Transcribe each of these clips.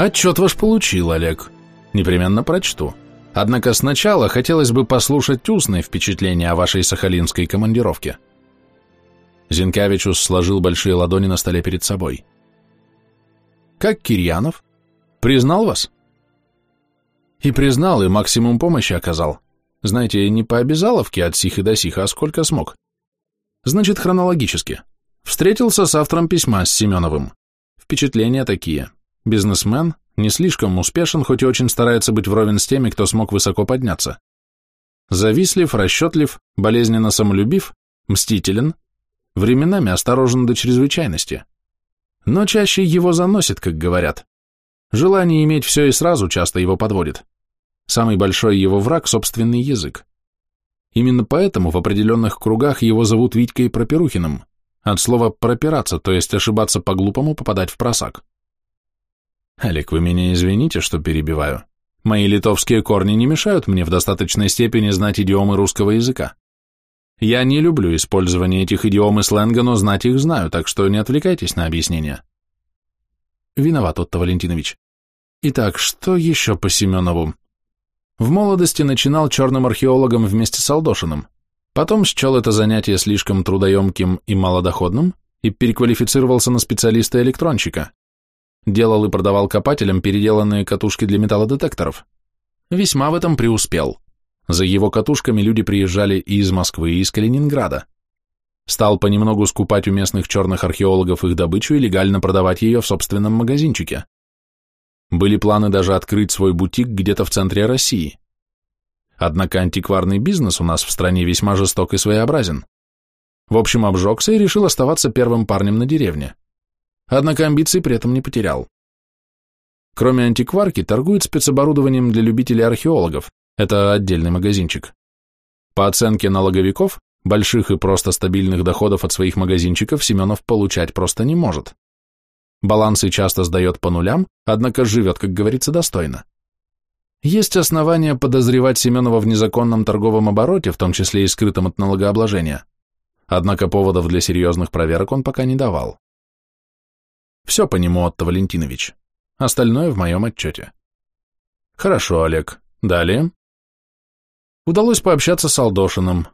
Отчет ваш получил, Олег. Непременно прочту. Однако сначала хотелось бы послушать устные впечатления о вашей сахалинской командировке. Зинкевичус сложил большие ладони на столе перед собой. Как Кирьянов? Признал вас? И признал, и максимум помощи оказал. Знаете, не по обязаловке от сих и до сих, а сколько смог. Значит, хронологически. Встретился с автором письма с Семеновым. Впечатления такие. Бизнесмен, не слишком успешен, хоть и очень старается быть вровень с теми, кто смог высоко подняться. Завистлив, расчетлив, болезненно самолюбив, мстителен, временами осторожен до чрезвычайности. Но чаще его заносит, как говорят. Желание иметь все и сразу часто его подводит. Самый большой его враг – собственный язык. Именно поэтому в определенных кругах его зовут Витькой Проперухиным, от слова «пропираться», то есть ошибаться по-глупому, попадать в просак. Олег, вы меня извините, что перебиваю. Мои литовские корни не мешают мне в достаточной степени знать идиомы русского языка. Я не люблю использование этих идиом и сленга, но знать их знаю, так что не отвлекайтесь на объяснения. Виноват, Отто Валентинович. Итак, что еще по Семенову? В молодости начинал черным археологом вместе с Алдошиным, потом счел это занятие слишком трудоемким и малодоходным и переквалифицировался на специалиста-электронщика. Делал и продавал копателям переделанные катушки для металлодетекторов. Весьма в этом преуспел. За его катушками люди приезжали и из Москвы, и из Калининграда. Стал понемногу скупать у местных черных археологов их добычу и легально продавать ее в собственном магазинчике. Были планы даже открыть свой бутик где-то в центре России. Однако антикварный бизнес у нас в стране весьма жесток и своеобразен. В общем, обжегся и решил оставаться первым парнем на деревне однако амбиций при этом не потерял. Кроме антикварки, торгует спецоборудованием для любителей археологов, это отдельный магазинчик. По оценке налоговиков, больших и просто стабильных доходов от своих магазинчиков Семенов получать просто не может. Балансы часто сдает по нулям, однако живет, как говорится, достойно. Есть основания подозревать Семенова в незаконном торговом обороте, в том числе и скрытом от налогообложения. Однако поводов для серьезных проверок он пока не давал. Все по нему, Отто Валентинович. Остальное в моем отчете. Хорошо, Олег. Далее. Удалось пообщаться с Алдошиным,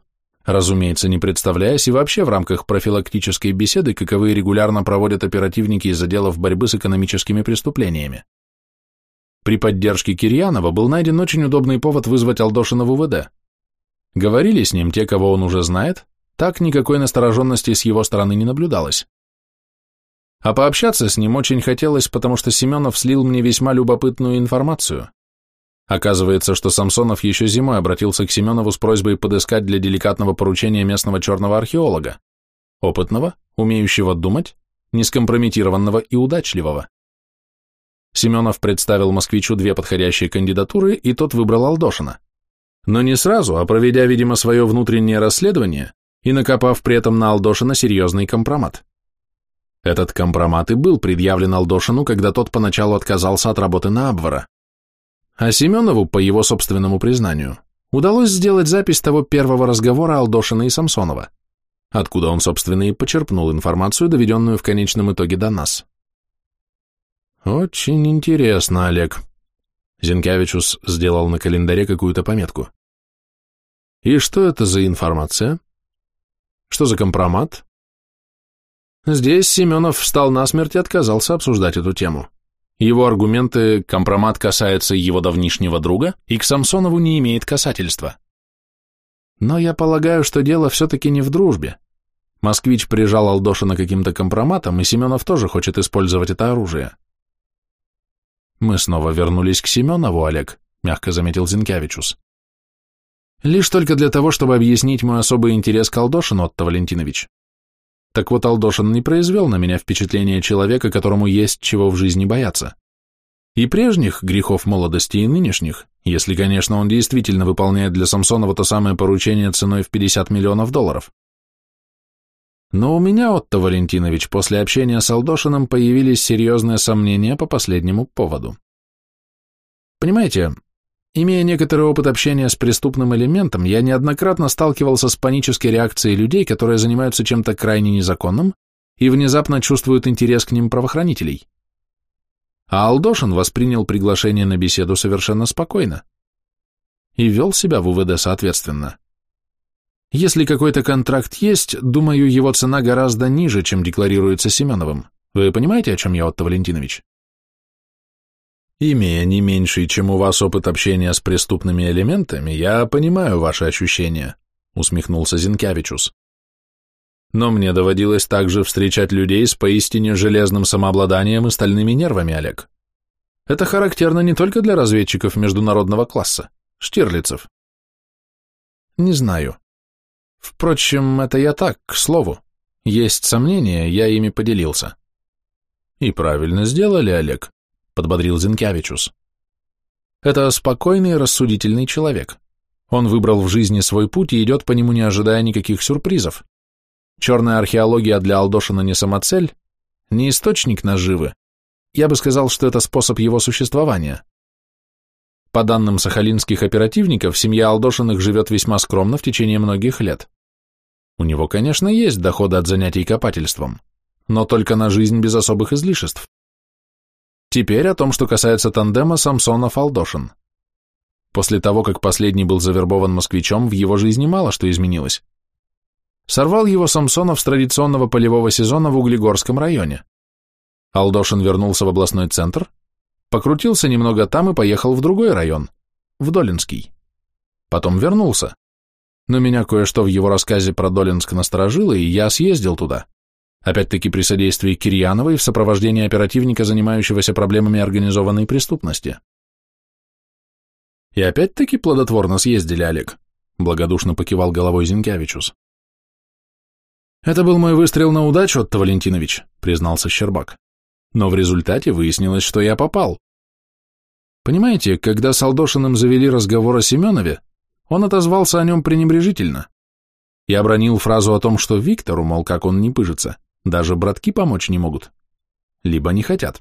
разумеется, не представляясь и вообще в рамках профилактической беседы, каковые регулярно проводят оперативники из отделов борьбы с экономическими преступлениями. При поддержке Кирьянова был найден очень удобный повод вызвать Алдошина в УВД. Говорили с ним те, кого он уже знает, так никакой настороженности с его стороны не наблюдалось. А пообщаться с ним очень хотелось, потому что Семенов слил мне весьма любопытную информацию. Оказывается, что Самсонов еще зимой обратился к Семенову с просьбой подыскать для деликатного поручения местного черного археолога, опытного, умеющего думать, нескомпрометированного и удачливого. Семенов представил москвичу две подходящие кандидатуры, и тот выбрал Алдошина. Но не сразу, а проведя, видимо, свое внутреннее расследование и накопав при этом на Алдошина серьезный компромат. Этот компромат и был предъявлен Алдошину, когда тот поначалу отказался от работы на Абвара. А Семенову, по его собственному признанию, удалось сделать запись того первого разговора Алдошина и Самсонова, откуда он, собственно, и почерпнул информацию, доведенную в конечном итоге до нас. «Очень интересно, Олег», — Зинкевичус сделал на календаре какую-то пометку. «И что это за информация? Что за компромат? Здесь Семенов встал насмерть и отказался обсуждать эту тему. Его аргументы «компромат касается его давнишнего друга» и к Самсонову не имеет касательства. Но я полагаю, что дело все-таки не в дружбе. Москвич прижал Алдошина каким-то компроматом, и Семенов тоже хочет использовать это оружие. Мы снова вернулись к Семенову, Олег, мягко заметил Зинкевичус. Лишь только для того, чтобы объяснить мой особый интерес к Алдошину, Отто Валентинович. Так вот, Алдошин не произвел на меня впечатление человека, которому есть чего в жизни бояться. И прежних грехов молодости, и нынешних, если, конечно, он действительно выполняет для Самсонова то самое поручение ценой в 50 миллионов долларов. Но у меня, Отто Валентинович, после общения с Алдошиным появились серьезные сомнения по последнему поводу. Понимаете, Имея некоторый опыт общения с преступным элементом, я неоднократно сталкивался с панической реакцией людей, которые занимаются чем-то крайне незаконным и внезапно чувствуют интерес к ним правоохранителей. а Алдошин воспринял приглашение на беседу совершенно спокойно и вел себя в УВД соответственно. Если какой-то контракт есть, думаю, его цена гораздо ниже, чем декларируется Семеновым. Вы понимаете, о чем я, Отто Валентинович? Имея не меньший, чем у вас опыт общения с преступными элементами, я понимаю ваши ощущения, усмехнулся Зинкевичус. Но мне доводилось также встречать людей с поистине железным самообладанием и стальными нервами, Олег. Это характерно не только для разведчиков международного класса, штирлицев. Не знаю. Впрочем, это я так, к слову. Есть сомнения, я ими поделился. И правильно сделали, Олег, подбодрил Зинкевичус. Это спокойный рассудительный человек. Он выбрал в жизни свой путь и идет по нему, не ожидая никаких сюрпризов. Черная археология для Алдошина не самоцель, не источник наживы. Я бы сказал, что это способ его существования. По данным сахалинских оперативников, семья Алдошиных живет весьма скромно в течение многих лет. У него, конечно, есть доходы от занятий копательством, но только на жизнь без особых излишеств. Теперь о том, что касается тандема Самсонов-Алдошин. После того, как последний был завербован москвичом, в его жизни мало что изменилось. Сорвал его Самсонов с традиционного полевого сезона в Углегорском районе. Алдошин вернулся в областной центр, покрутился немного там и поехал в другой район, в Долинский. Потом вернулся. Но меня кое-что в его рассказе про Долинск насторожило, и я съездил туда. Опять-таки при содействии Кирьяновой в сопровождении оперативника, занимающегося проблемами организованной преступности. И опять-таки плодотворно съездили, Олег, благодушно покивал головой Зинкевичус. Это был мой выстрел на удачу, Отто Валентинович, признался Щербак. Но в результате выяснилось, что я попал. Понимаете, когда с Алдошиным завели разговор о Семенове, он отозвался о нем пренебрежительно. Я обронил фразу о том, что Виктору, мол, как он не пыжится, даже братки помочь не могут. Либо не хотят.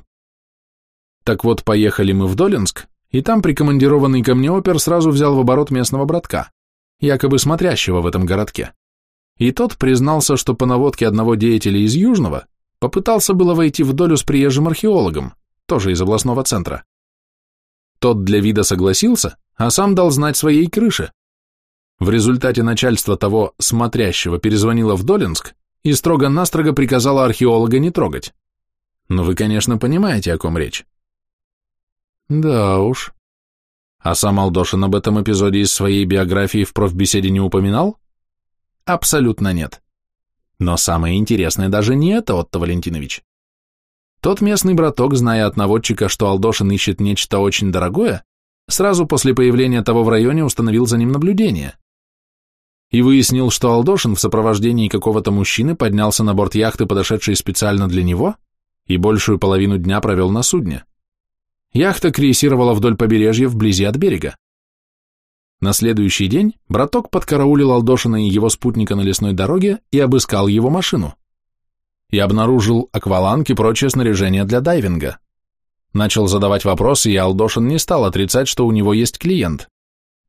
Так вот, поехали мы в Долинск, и там прикомандированный ко мне опер сразу взял в оборот местного братка, якобы смотрящего в этом городке. И тот признался, что по наводке одного деятеля из Южного попытался было войти в долю с приезжим археологом, тоже из областного центра. Тот для вида согласился, а сам дал знать своей крыше. В результате начальство того смотрящего перезвонило в Долинск и строго-настрого приказало археолога не трогать. Но вы, конечно, понимаете, о ком речь. Да уж. А сам Алдошин об этом эпизоде из своей биографии в профбеседе не упоминал? Абсолютно нет. Но самое интересное даже не это, Отто Валентинович. Тот местный браток, зная от наводчика, что Алдошин ищет нечто очень дорогое, сразу после появления того в районе установил за ним наблюдение. И выяснил, что Алдошин в сопровождении какого-то мужчины поднялся на борт яхты, подошедшей специально для него, и большую половину дня провел на судне. Яхта крейсировала вдоль побережья вблизи от берега. На следующий день браток подкараулил Алдошина и его спутника на лесной дороге и обыскал его машину. И обнаружил акваланг и прочее снаряжение для дайвинга. Начал задавать вопросы, и Алдошин не стал отрицать, что у него есть клиент,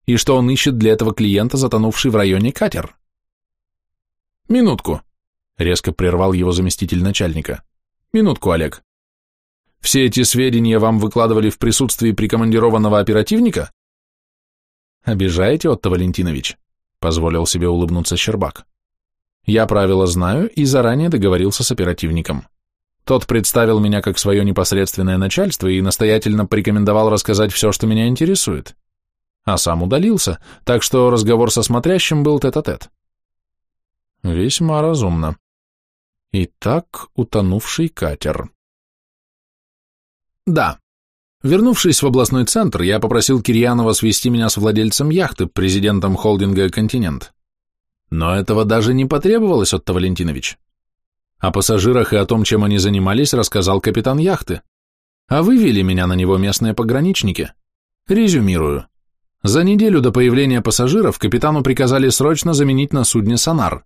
и что он ищет для этого клиента затонувший в районе катер. «Минутку», — резко прервал его заместитель начальника. «Минутку, Олег. Все эти сведения вам выкладывали в присутствии прикомандированного оперативника?» «Обижаете, Отто Валентинович?» — позволил себе улыбнуться Щербак. «Я правила знаю и заранее договорился с оперативником. Тот представил меня как свое непосредственное начальство и настоятельно порекомендовал рассказать все, что меня интересует. А сам удалился, так что разговор со смотрящим был тет-а-тет». -тет. «Весьма разумно. Итак, утонувший катер». «Да», Вернувшись в областной центр, я попросил Кирьянова свести меня с владельцем яхты, президентом холдинга «Континент». Но этого даже не потребовалось, Отто Валентинович. О пассажирах и о том, чем они занимались, рассказал капитан яхты. А вывели меня на него местные пограничники. Резюмирую. За неделю до появления пассажиров капитану приказали срочно заменить на судне сонар.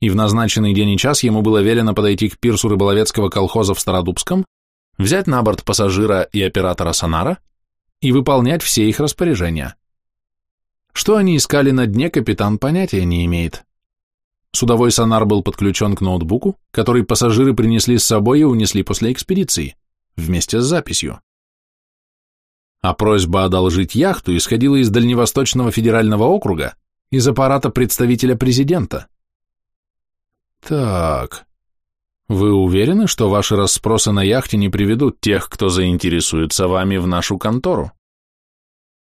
И в назначенный день и час ему было велено подойти к пирсу рыболовецкого колхоза в Стародубском взять на борт пассажира и оператора сонара и выполнять все их распоряжения. Что они искали на дне, капитан понятия не имеет. Судовой сонар был подключен к ноутбуку, который пассажиры принесли с собой и унесли после экспедиции, вместе с записью. А просьба одолжить яхту исходила из Дальневосточного федерального округа, из аппарата представителя президента. Так, вы уверены, что ваши расспросы на яхте не приведут тех, кто заинтересуется вами в нашу контору?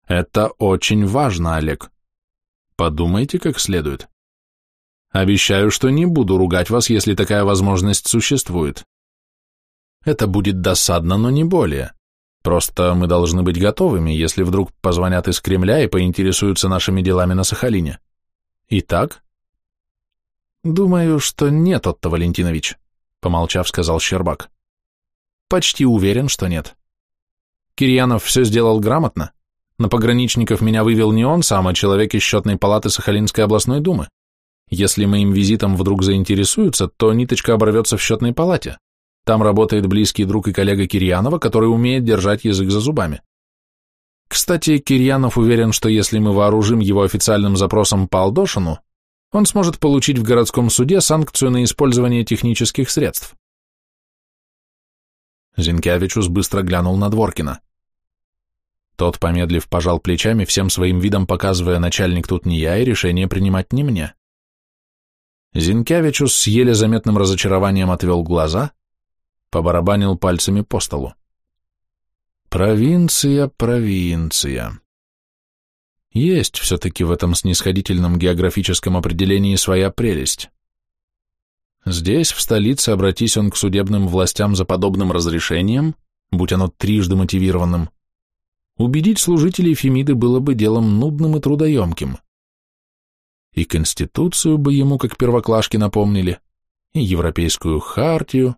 Это очень важно, Олег. Подумайте как следует. Обещаю, что не буду ругать вас, если такая возможность существует. Это будет досадно, но не более. Просто мы должны быть готовыми, если вдруг позвонят из Кремля и поинтересуются нашими делами на Сахалине. Итак? Думаю, что нет, Отто Валентинович, помолчав, сказал Щербак. Почти уверен, что нет. Кирьянов все сделал грамотно. На пограничников меня вывел не он сам, а человек из счетной палаты Сахалинской областной думы. Если моим визитом вдруг заинтересуются, то ниточка оборвется в счетной палате. Там работает близкий друг и коллега Кирьянова, который умеет держать язык за зубами. Кстати, Кирьянов уверен, что если мы вооружим его официальным запросом по Алдошину, он сможет получить в городском суде санкцию на использование технических средств. Зинкевичус быстро глянул на Дворкина. Тот, помедлив, пожал плечами, всем своим видом показывая, начальник тут не я, и решение принимать не мне. Зинкевичус с еле заметным разочарованием отвел глаза, побарабанил пальцами по столу. Провинция, провинция. Есть все-таки в этом снисходительном географическом определении своя прелесть. Здесь, в столице, обратись он к судебным властям за подобным разрешением, будь оно трижды мотивированным, убедить служителей Фемиды было бы делом нудным и трудоемким. И Конституцию бы ему, как первоклашки, напомнили, и Европейскую хартию.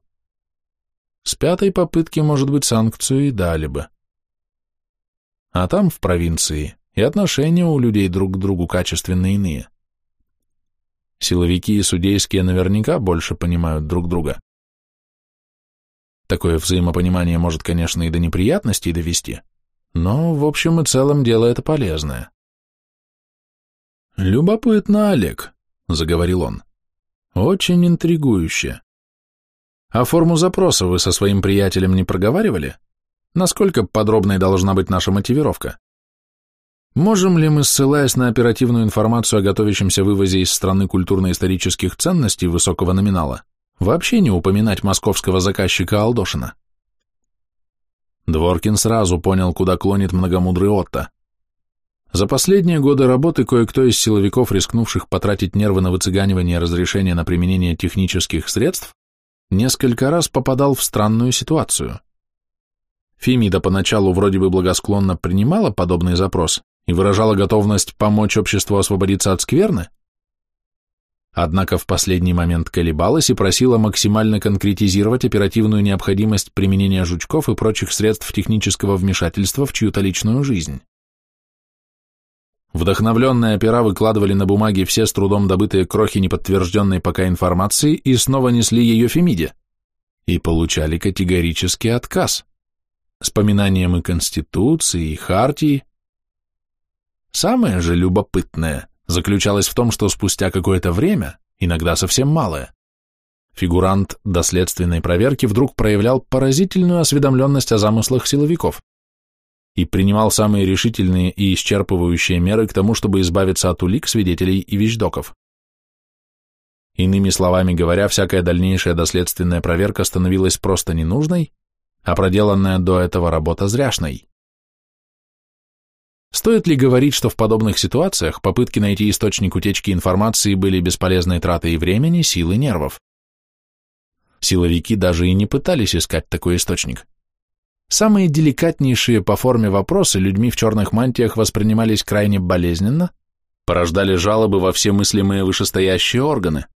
С пятой попытки, может быть, санкцию и дали бы. А там, в провинции, и отношения у людей друг к другу качественно иные. Силовики и судейские наверняка больше понимают друг друга. Такое взаимопонимание может, конечно, и до неприятностей довести, но в общем и целом дело это полезное. «Любопытно, Олег», — заговорил он. «Очень интригующе. А форму запроса вы со своим приятелем не проговаривали? Насколько подробной должна быть наша мотивировка? Можем ли мы, ссылаясь на оперативную информацию о готовящемся вывозе из страны культурно-исторических ценностей высокого номинала, вообще не упоминать московского заказчика Алдошина?» Дворкин сразу понял, куда клонит многомудрый Отто. За последние годы работы кое-кто из силовиков, рискнувших потратить нервы на выцыганивание разрешения на применение технических средств, несколько раз попадал в странную ситуацию. Фемида поначалу вроде бы благосклонно принимала подобный запрос и выражала готовность помочь обществу освободиться от скверны, однако в последний момент колебалась и просила максимально конкретизировать оперативную необходимость применения жучков и прочих средств технического вмешательства в чью-то личную жизнь. Вдохновленные опера выкладывали на бумаге все с трудом добытые крохи неподтвержденной пока информации и снова несли ее Фемиде. И получали категорический отказ. С поминанием и Конституции, и Хартии. Самое же любопытное – заключалась в том, что спустя какое-то время, иногда совсем малое, фигурант до следственной проверки вдруг проявлял поразительную осведомленность о замыслах силовиков и принимал самые решительные и исчерпывающие меры к тому, чтобы избавиться от улик, свидетелей и вещдоков. Иными словами говоря, всякая дальнейшая доследственная проверка становилась просто ненужной, а проделанная до этого работа зряшной. Стоит ли говорить, что в подобных ситуациях попытки найти источник утечки информации были бесполезной тратой времени, сил и нервов? Силовики даже и не пытались искать такой источник. Самые деликатнейшие по форме вопросы людьми в черных мантиях воспринимались крайне болезненно, порождали жалобы во все мыслимые вышестоящие органы.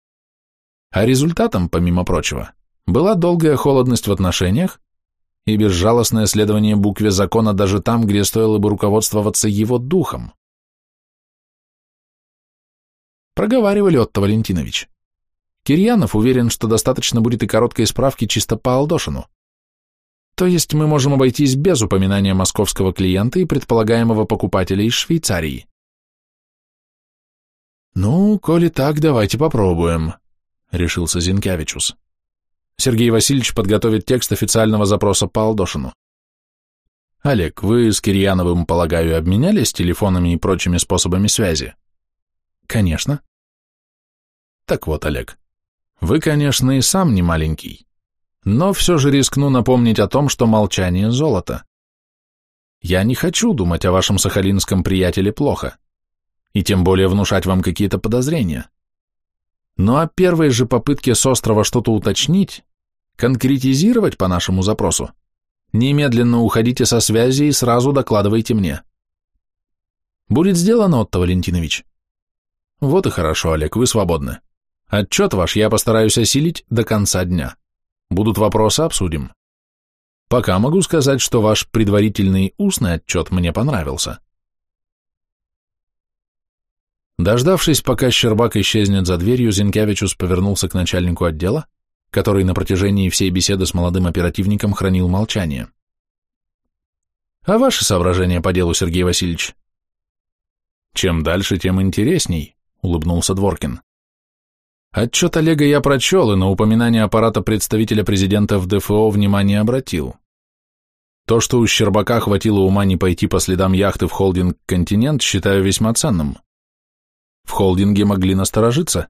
А результатом, помимо прочего, была долгая холодность в отношениях, и безжалостное следование букве закона даже там, где стоило бы руководствоваться его духом. Проговаривали Отто Валентинович. Кирьянов уверен, что достаточно будет и короткой справки чисто по Алдошину. То есть мы можем обойтись без упоминания московского клиента и предполагаемого покупателя из Швейцарии. «Ну, коли так, давайте попробуем», — решился Зинкевичус. Сергей Васильевич подготовит текст официального запроса по Алдошину. Олег, вы с Кирьяновым, полагаю, обменялись телефонами и прочими способами связи? Конечно. Так вот, Олег, вы, конечно, и сам не маленький, но все же рискну напомнить о том, что молчание – золото. Я не хочу думать о вашем сахалинском приятеле плохо, и тем более внушать вам какие-то подозрения. Но о первой же попытке с острова что-то уточнить, конкретизировать по нашему запросу, немедленно уходите со связи и сразу докладывайте мне. Будет сделано, Отто Валентинович. Вот и хорошо, Олег, вы свободны. Отчет ваш я постараюсь осилить до конца дня. Будут вопросы, обсудим. Пока могу сказать, что ваш предварительный устный отчет мне понравился. Дождавшись, пока Щербак исчезнет за дверью, Зинкевичус повернулся к начальнику отдела, который на протяжении всей беседы с молодым оперативником хранил молчание. «А ваши соображения по делу, Сергей Васильевич?» «Чем дальше, тем интересней», — улыбнулся Дворкин. Отчет Олега я прочел и на упоминание аппарата представителя президента в ДФО внимание обратил. То, что у Щербака хватило ума не пойти по следам яхты в холдинг «Континент», считаю весьма ценным. В холдинге могли насторожиться.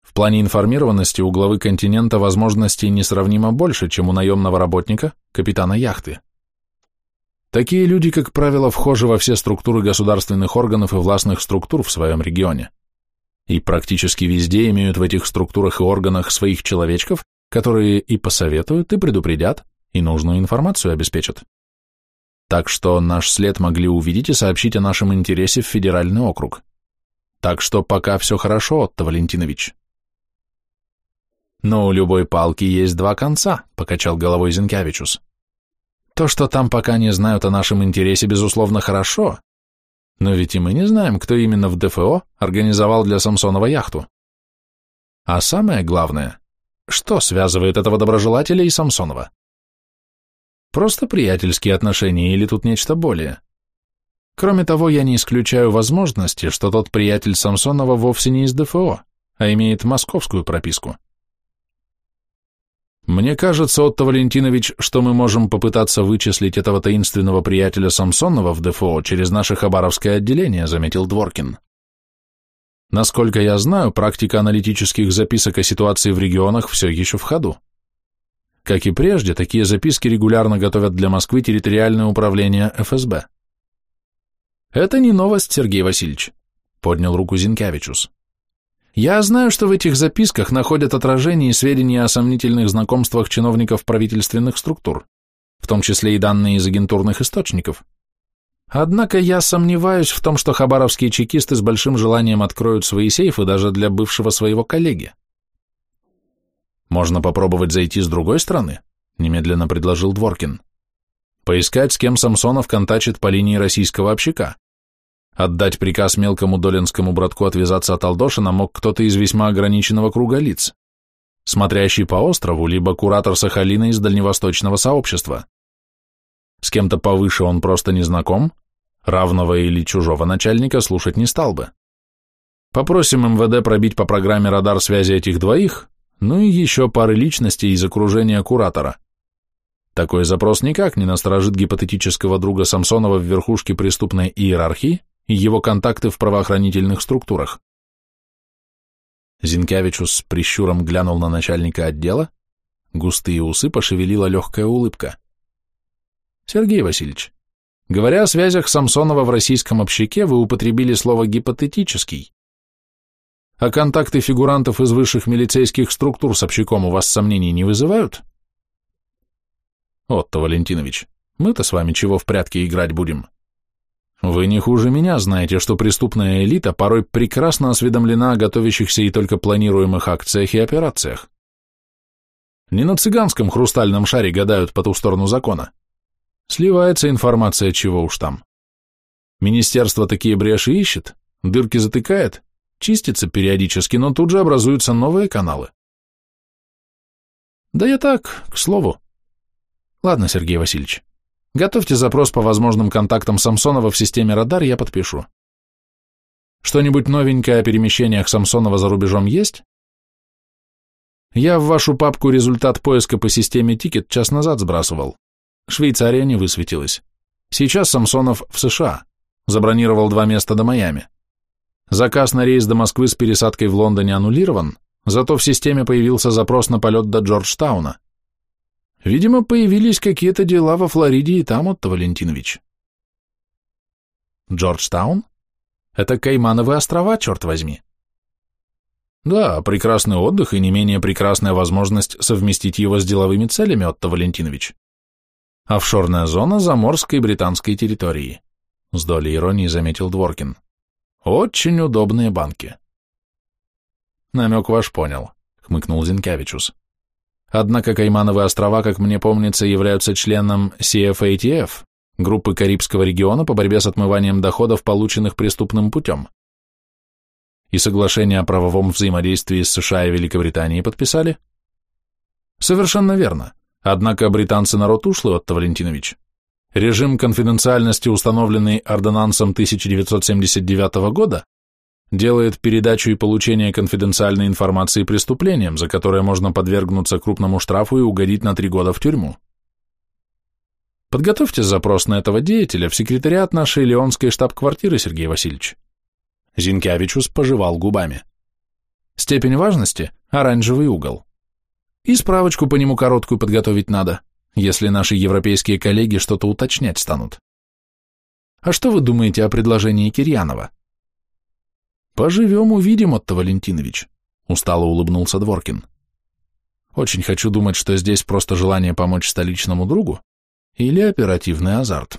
В плане информированности у главы «Континента» возможностей несравнимо больше, чем у наемного работника, капитана яхты. Такие люди, как правило, вхожи во все структуры государственных органов и властных структур в своем регионе и практически везде имеют в этих структурах и органах своих человечков, которые и посоветуют, и предупредят, и нужную информацию обеспечат. Так что наш след могли увидеть и сообщить о нашем интересе в федеральный округ. Так что пока все хорошо, Отто Валентинович. Но у любой палки есть два конца, покачал головой Зинкевичус. То, что там пока не знают о нашем интересе, безусловно, хорошо, но ведь и мы не знаем, кто именно в ДФО организовал для Самсонова яхту. А самое главное, что связывает этого доброжелателя и Самсонова? Просто приятельские отношения или тут нечто более? Кроме того, я не исключаю возможности, что тот приятель Самсонова вовсе не из ДФО, а имеет московскую прописку. Мне кажется, Отто Валентинович, что мы можем попытаться вычислить этого таинственного приятеля Самсонова в ДФО через наше хабаровское отделение, заметил Дворкин. Насколько я знаю, практика аналитических записок о ситуации в регионах все еще в ходу. Как и прежде, такие записки регулярно готовят для Москвы территориальное управление ФСБ. Это не новость, Сергей Васильевич, поднял руку Зинкевичус. Я знаю, что в этих записках находят отражение и сведения о сомнительных знакомствах чиновников правительственных структур, в том числе и данные из агентурных источников. Однако я сомневаюсь в том, что хабаровские чекисты с большим желанием откроют свои сейфы даже для бывшего своего коллеги. Можно попробовать зайти с другой стороны, немедленно предложил Дворкин. Поискать, с кем Самсонов контачит по линии российского общака. Отдать приказ мелкому долинскому братку отвязаться от Алдошина мог кто-то из весьма ограниченного круга лиц, смотрящий по острову, либо куратор Сахалина из дальневосточного сообщества. С кем-то повыше он просто не знаком, равного или чужого начальника слушать не стал бы. Попросим МВД пробить по программе радар связи этих двоих, ну и еще пары личностей из окружения куратора. Такой запрос никак не насторожит гипотетического друга Самсонова в верхушке преступной иерархии, его контакты в правоохранительных структурах. Зинкевичус с прищуром глянул на начальника отдела, густые усы пошевелила легкая улыбка. Сергей Васильевич, говоря о связях Самсонова в российском общаке, вы употребили слово «гипотетический». А контакты фигурантов из высших милицейских структур с общаком у вас сомнений не вызывают? Отто Валентинович, мы-то с вами чего в прятки играть будем? Вы не хуже меня знаете, что преступная элита порой прекрасно осведомлена о готовящихся и только планируемых акциях и операциях. Не на цыганском хрустальном шаре гадают по ту сторону закона. Сливается информация, чего уж там. Министерство такие бреши ищет, дырки затыкает, чистится периодически, но тут же образуются новые каналы. Да я так, к слову. Ладно, Сергей Васильевич, Готовьте запрос по возможным контактам Самсонова в системе радар, я подпишу. Что-нибудь новенькое о перемещениях Самсонова за рубежом есть? Я в вашу папку результат поиска по системе Тикет час назад сбрасывал. Швейцария не высветилась. Сейчас Самсонов в США. Забронировал два места до Майами. Заказ на рейс до Москвы с пересадкой в Лондоне аннулирован, зато в системе появился запрос на полет до Джорджтауна. Видимо, появились какие-то дела во Флориде и там, Отто Валентинович. Джорджтаун? Это Каймановы острова, черт возьми. Да, прекрасный отдых и не менее прекрасная возможность совместить его с деловыми целями, Отто Валентинович. Офшорная зона заморской британской территории. С долей иронии заметил Дворкин. Очень удобные банки. Намек ваш понял, хмыкнул Зинкевичус. Однако Каймановы острова, как мне помнится, являются членом CFATF, группы Карибского региона по борьбе с отмыванием доходов, полученных преступным путем. И соглашение о правовом взаимодействии с США и Великобританией подписали? Совершенно верно. Однако британцы народ ушлый, Отто Валентинович. Режим конфиденциальности, установленный ордонансом 1979 года, делает передачу и получение конфиденциальной информации преступлением, за которое можно подвергнуться крупному штрафу и угодить на три года в тюрьму. Подготовьте запрос на этого деятеля в секретариат нашей Леонской штаб-квартиры, Сергей Васильевич. Зинкевичус пожевал губами. Степень важности – оранжевый угол. И справочку по нему короткую подготовить надо, если наши европейские коллеги что-то уточнять станут. А что вы думаете о предложении Кирьянова? «Поживем, увидим, Отто Валентинович», — устало улыбнулся Дворкин. «Очень хочу думать, что здесь просто желание помочь столичному другу или оперативный азарт».